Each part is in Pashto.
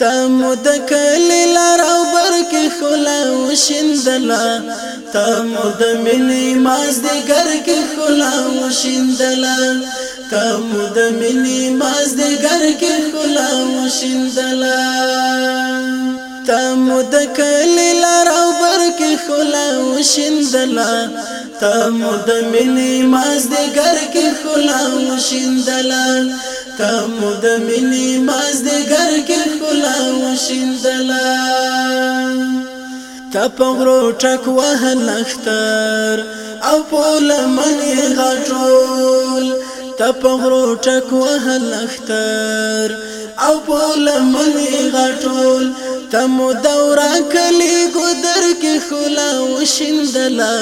تم د کلی لار او بر کې خلا وشندلا تم د ملي ماز د ګر کې خلا وشندلا تم د ملي ماز د ګر کې خلا وشندلا تم د کلی لار او بر کې خلا وشندلا تم د ملي ماز د ګر کې خلا وشندلا کمو د ملي ماز د ګر کې کلا وشندلا تپ غرو ټک وه نختر او پول منی غټول تپ غرو ټک وه نختر او په لمنې غټول تمو دورا کلی ګدر کې خلا وشندلا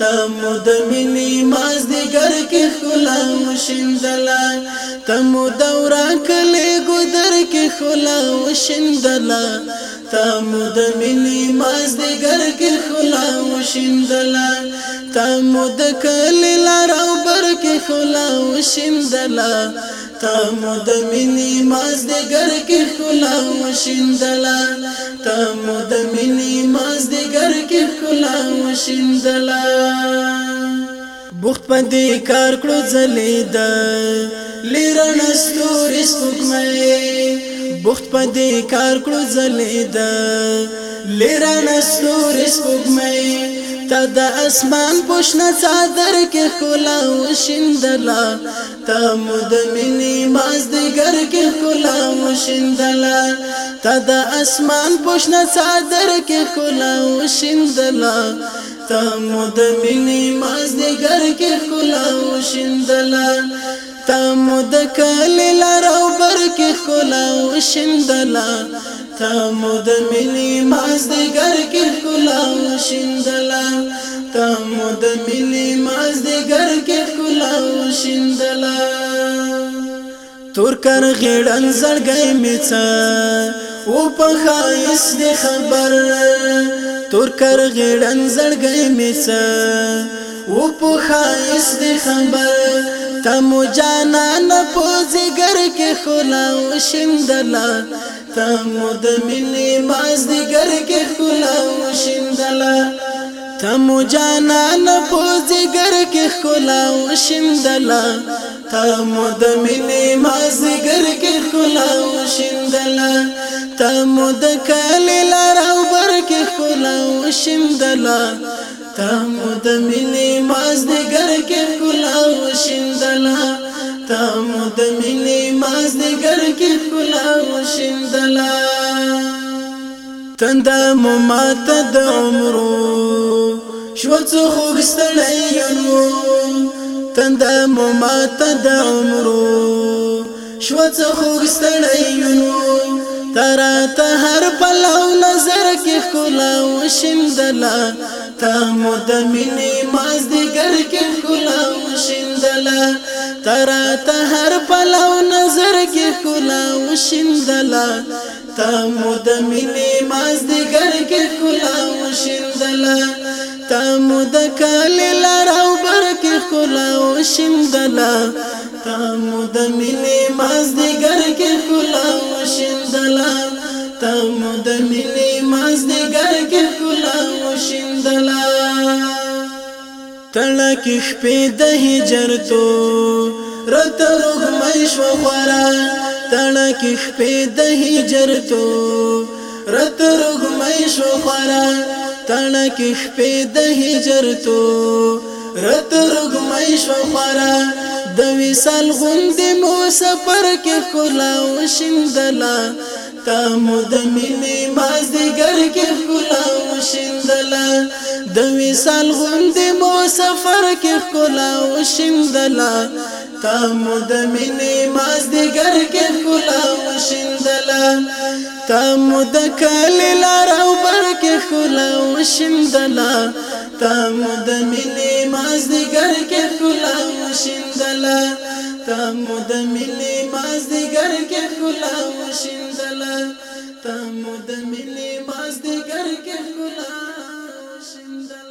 تمو د مینې ماز دیګر کې خلا وشندلا تمو دورا کلی ګدر کې خلا وشندلا تمو د مینې ماز دیګر کې خلا وشندلا تمو د کلی لار او بر کې خلا وشندلا تم د منی ماز د ګر کې خلا وشندلا تم د منی ماز د ګر کې خلا وشندلا بوخت پندې کار کړو زلید لیرن ستوري سپوږمې بوخت پندې کار کړو زلید لیرن ستوري سپوږمې تا د اسمان پښنا صادر کې کولا وشندلا تا مود منی ماز دیګر کې کولا وشندلا تا د اسمان پښنا صادر کې کولا وشندلا تا مود منی ماز دیګر کې کولا وشندلا تا مود کله لارو بر کې کولا وشندلا تمو د ملي مازدګر کې کلا وشندلا تمو د ملي مازدګر کې کلا وشندلا تور کر غړن زړګې میڅه او په خایس دې خبر تور کر غړن زړګې میڅه او په خایس دې خبر تمو جانان پوزګر کې خلاو شندلا تمو د ملي مازګر کې خلاو شندلا تمو جانان پوزګر کې خلاو شندلا تمو د ملي مازګر کې خلاو شندلا تمو د کله لارو بر کې خلاو شندلا تامو د مینې مازدګر کې ګل او شیندلا تامو د مینې مازدګر کې ګل او شیندلا تند مو مات د عمرو شو څو خوستړی یو تند مو مات د عمرو شو څو خوستړی یو ترا ته هر پلو نظر کې خلا وشندلا ته مود منی ماز دیګر کې خلا وشندلا ترا ته هر پلو نظر کې خلا وشندلا ته مود منی ماز دیګر کې خلا وشندلا ته مود کاله لارو بر کې خلا وشندلا ته مود منی ماز دیګر کې وشیندلا تم د ملي مازدګر کې خلا وشیندلا تړه کې شپې د هجر تو رت روغ مې شو خورا تړه کې شپې د هجر تو رت روغ مې شو خورا تړه کې شپې د هجر تو رت روغ مې شو خورا د وېسال غوندې مو سفر کې کولا وشندلا تامو د مینې مازدیګر کې ښکلا وشیندله د وصال غوندې مو سفر کې ښکلا وشیندله تامو د مینې مازدیګر کې ښکلا وشیندله تامو د کلي لار او بر کې ښکلا وشیندله تامو د مینې مازدیګر کې ښکلا وشیندله تامو د مینې مازدیګر کې ښکلا وشیندله ښکلا تمو د ملي مازدګر کې ښکلا شندل